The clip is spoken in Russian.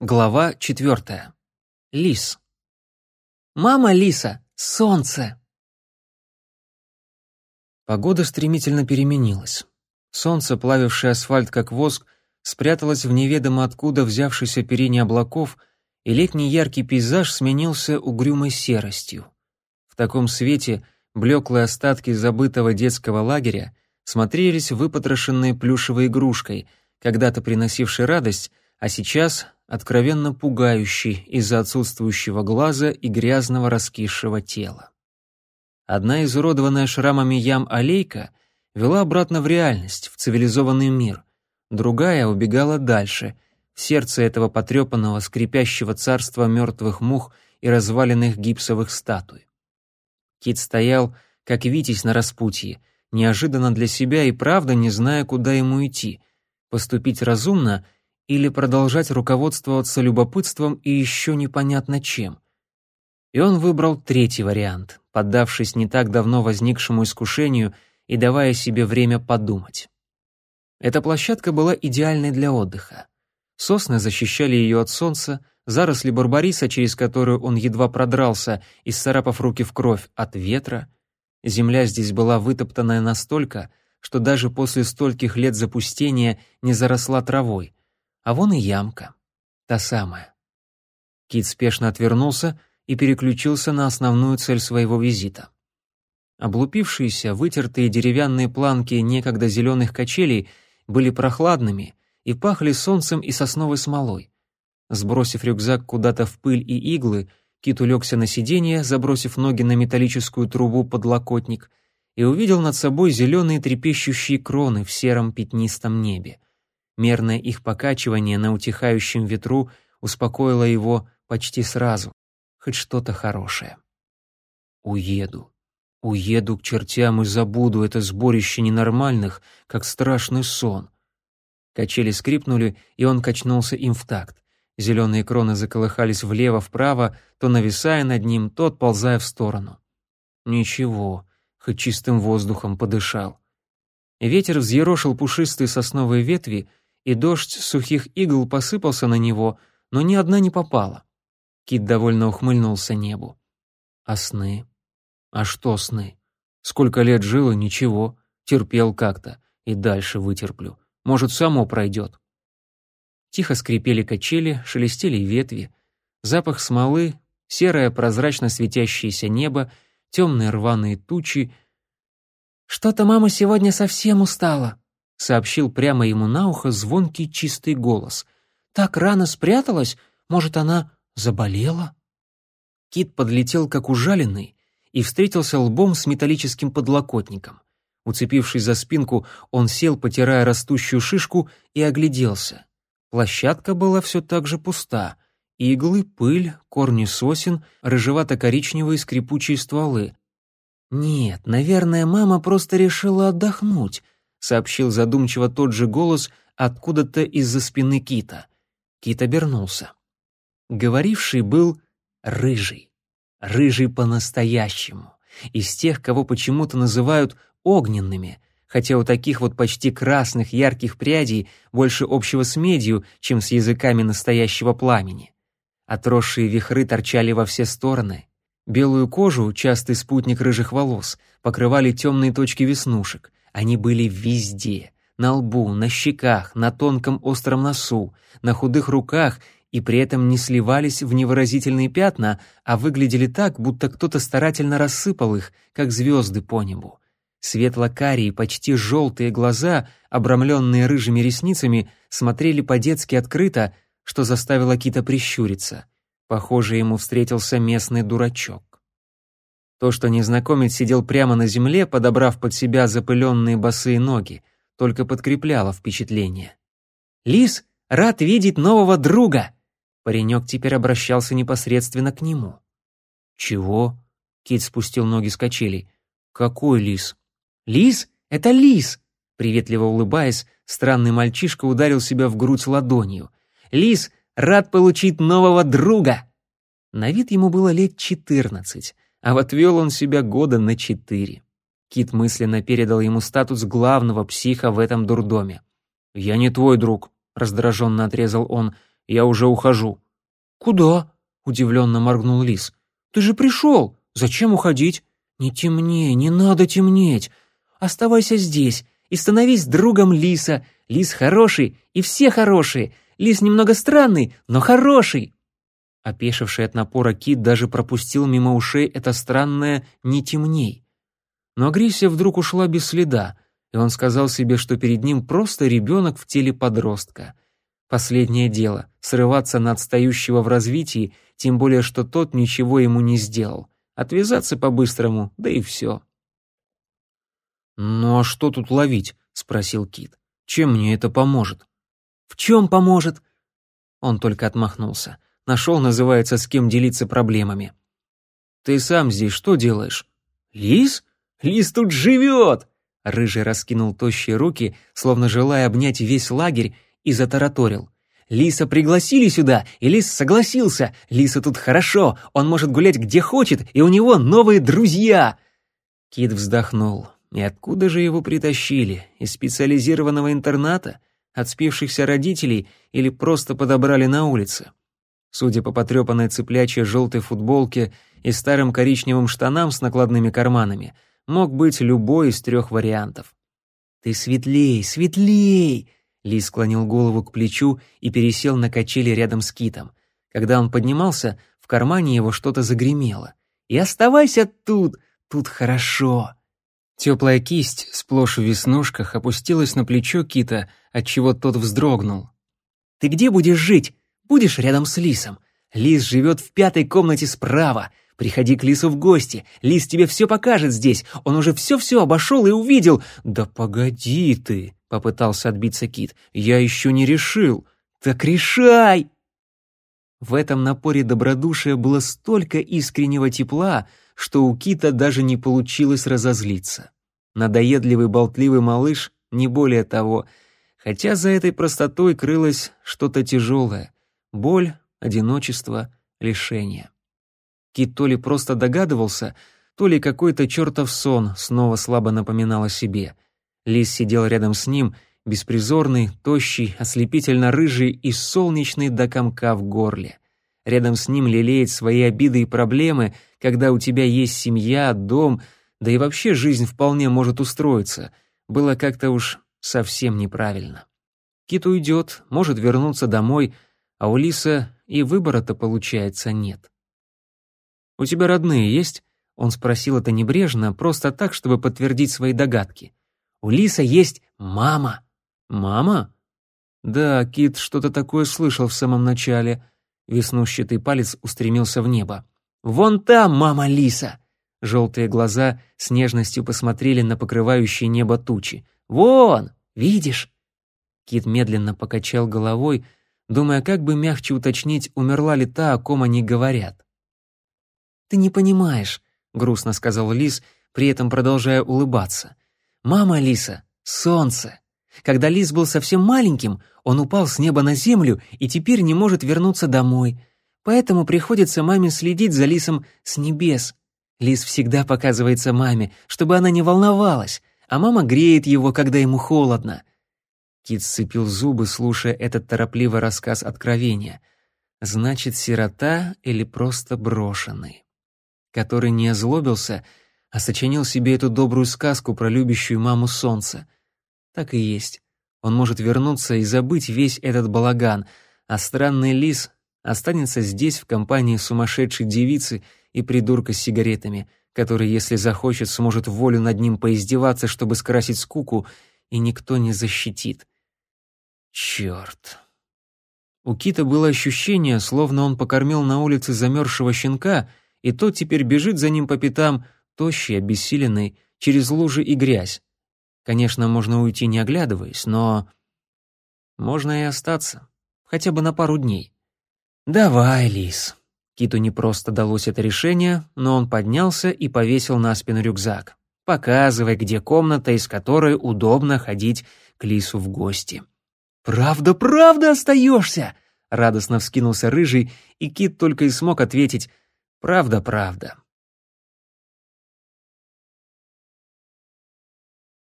Глава четвертая. Лис. «Мама Лиса! Солнце!» Погода стремительно переменилась. Солнце, плавившее асфальт как воск, спряталось в неведомо откуда взявшейся перине облаков, и летний яркий пейзаж сменился угрюмой серостью. В таком свете блеклые остатки забытого детского лагеря смотрелись выпотрошенной плюшевой игрушкой, когда-то приносившей радость, а сейчас откровенно пугающий из-за отсутствующего глаза и грязного раскисшего тела. Одна изуродованная шрамами ям аллейка вела обратно в реальность, в цивилизованный мир, другая убегала дальше, в сердце этого потрепанного, скрипящего царства мертвых мух и разваленных гипсовых статуй. Кит стоял, как витязь на распутье, неожиданно для себя и правда не зная, куда ему идти, поступить разумно — или продолжать руководствоваться любопытством и еще непонятно чем. И он выбрал третий вариант, поддавшись не так давно возникшему искушению и давая себе время подумать. Эта площадка была идеальной для отдыха. Сосны защищали ее от солнца, заросли барбариса, через которую он едва продрался, исцарапав руки в кровь от ветра. Земля здесь была вытоптанная настолько, что даже после стольких лет запустения не заросла травой, а вон и ямка. Та самая. Кит спешно отвернулся и переключился на основную цель своего визита. Облупившиеся, вытертые деревянные планки некогда зеленых качелей были прохладными и пахли солнцем и сосновой смолой. Сбросив рюкзак куда-то в пыль и иглы, Кит улегся на сиденье, забросив ноги на металлическую трубу подлокотник, и увидел над собой зеленые трепещущие кроны в сером пятнистом небе. Мерное их покачивание на утихающем ветру успокоило его почти сразу. Хоть что-то хорошее. Уеду. Уеду к чертям и забуду это сборище ненормальных, как страшный сон. Качели скрипнули, и он качнулся им в такт. Зеленые кроны заколыхались влево-вправо, то нависая над ним, то отползая в сторону. Ничего, хоть чистым воздухом подышал. Ветер взъерошил пушистые сосновые ветви, и дождь сухих игл посыпался на него, но ни одна не попала. Кит довольно ухмыльнулся небу. А сны? А что сны? Сколько лет жил и ничего, терпел как-то, и дальше вытерплю. Может, само пройдет. Тихо скрипели качели, шелестели ветви. Запах смолы, серое прозрачно светящееся небо, темные рваные тучи. «Что-то мама сегодня совсем устала», — сообщил прямо ему на ухо звонкий чистый голос. «Так рано спряталась? Может, она заболела?» Кит подлетел как ужаленный и встретился лбом с металлическим подлокотником. Уцепившись за спинку, он сел, потирая растущую шишку, и огляделся. Площадка была все так же пуста. Иглы, пыль, корни сосен, рыжевато-коричневые скрипучие стволы. Нет, наверное, мама просто решила отдохнуть — сообщил задумчиво тот же голос откуда-то из-за спины Кита. Кит обернулся. Говоривший был рыжий. Рыжий по-настоящему. Из тех, кого почему-то называют огненными, хотя у таких вот почти красных ярких прядей больше общего с медью, чем с языками настоящего пламени. Отросшие вихры торчали во все стороны. Белую кожу, частый спутник рыжих волос, покрывали темные точки веснушек, они были везде — на лбу, на щеках, на тонком остром носу, на худых руках и при этом не сливались в невыразительные пятна, а выглядели так, будто кто-то старательно рассыпал их, как звезды по небу. Светло-карие, почти желтые глаза, обрамленные рыжими ресницами, смотрели по-детски открыто, что заставило Кита прищуриться. Похоже, ему встретился местный дурачок. То, что незнакомец сидел прямо на земле, подобрав под себя запыленные босые ноги, только подкрепляло впечатление. «Лис, рад видеть нового друга!» Паренек теперь обращался непосредственно к нему. «Чего?» — Кит спустил ноги с качелей. «Какой лис?» «Лис? Это лис!» Приветливо улыбаясь, странный мальчишка ударил себя в грудь ладонью. «Лис, рад получить нового друга!» На вид ему было лет четырнадцать а вот вел он себя года на четыре. Кит мысленно передал ему статус главного психа в этом дурдоме. «Я не твой друг», — раздраженно отрезал он. я уже ухожу». «Куда?» — удивленно моргнул лис. «Ты же пришел! Зачем уходить?» «Не темней, не надо темнеть. Оставайся здесь и становись другом лиса. Лис хороший, и все хорошие. Лис немного странный, но хороший». Опешивший от напора кит даже пропустил мимо ушей это странное «не темней». Но агрессия вдруг ушла без следа, и он сказал себе, что перед ним просто ребенок в теле подростка. Последнее дело — срываться на отстающего в развитии, тем более что тот ничего ему не сделал. Отвязаться по-быстрому, да и все. «Ну а что тут ловить?» — спросил Кит. «Чем мне это поможет?» «В чем поможет?» Он только отмахнулся. Нашел, называется, с кем делиться проблемами. «Ты сам здесь что делаешь?» «Лис? Лис тут живет!» Рыжий раскинул тощие руки, словно желая обнять весь лагерь, и затараторил. Лиса пригласили сюда, и Лис согласился. Лиса тут хорошо, он может гулять где хочет, и у него новые друзья. Кит вздохнул. И откуда же его притащили? Из специализированного интерната? От спившихся родителей или просто подобрали на улице? Судя по потрепанной цыплячьей желтой футболке и старым коричневым штанам с накладными карманами, мог быть любой из трех вариантов. «Ты светлей, светлей!» Ли склонил голову к плечу и пересел на качели рядом с Китом. Когда он поднимался, в кармане его что-то загремело. «И оставайся тут, тут хорошо!» Теплая кисть, сплошь в веснушках, опустилась на плечо Кита, отчего тот вздрогнул. «Ты где будешь жить? Будешь рядом с Лисом. Лис живет в пятой комнате справа. Приходи к Лису в гости. Лис тебе все покажет здесь. Он уже все-все обошел и увидел. Да погоди ты!» — попытался отбиться Кит. «Я еще не решил». «Так решай!» В этом напоре добродушия было столько искреннего тепла, что у Кита даже не получилось разозлиться. Надоедливый болтливый малыш, не более того, хотя за этой простотой крылось что-то тяжелое — боль, одиночество, лишение. Кит то ли просто догадывался, то ли какой-то чертов сон снова слабо напоминал о себе — Лис сидел рядом с ним, беспризорный, тощий, ослепительно рыжий и солнечный до комка в горле. Рядом с ним лелеять свои обиды и проблемы, когда у тебя есть семья, дом, да и вообще жизнь вполне может устроиться, было как-то уж совсем неправильно. Кит уйдет, может вернуться домой, а у Лиса и выбора-то, получается, нет. «У тебя родные есть?» Он спросил это небрежно, просто так, чтобы подтвердить свои догадки. У Лиса есть мама». «Мама?» «Да, Кит что-то такое слышал в самом начале». Веснущатый палец устремился в небо. «Вон там мама Лиса!» Желтые глаза с нежностью посмотрели на покрывающие небо тучи. «Вон! Видишь?» Кит медленно покачал головой, думая, как бы мягче уточнить, умерла ли та, о ком они говорят. «Ты не понимаешь», — грустно сказал Лис, при этом продолжая улыбаться. «Мама Лиса — солнце. Когда Лис был совсем маленьким, он упал с неба на землю и теперь не может вернуться домой. Поэтому приходится маме следить за Лисом с небес. Лис всегда показывается маме, чтобы она не волновалась, а мама греет его, когда ему холодно». Кит сцепил зубы, слушая этот торопливый рассказ откровения. «Значит, сирота или просто брошенный?» Который не озлобился — а сочинил себе эту добрую сказку про любящую маму солнца. Так и есть. Он может вернуться и забыть весь этот балаган, а странный лис останется здесь в компании сумасшедшей девицы и придурка с сигаретами, который, если захочет, сможет волю над ним поиздеваться, чтобы скрасить скуку, и никто не защитит. Черт. У Кита было ощущение, словно он покормил на улице замерзшего щенка, и тот теперь бежит за ним по пятам, тощий, обессиленный, через лужи и грязь. Конечно, можно уйти не оглядываясь, но... Можно и остаться, хотя бы на пару дней. «Давай, лис». Киту не просто далось это решение, но он поднялся и повесил на спину рюкзак. «Показывай, где комната, из которой удобно ходить к лису в гости». «Правда, правда остаешься?» Радостно вскинулся рыжий, и кит только и смог ответить «Правда, правда».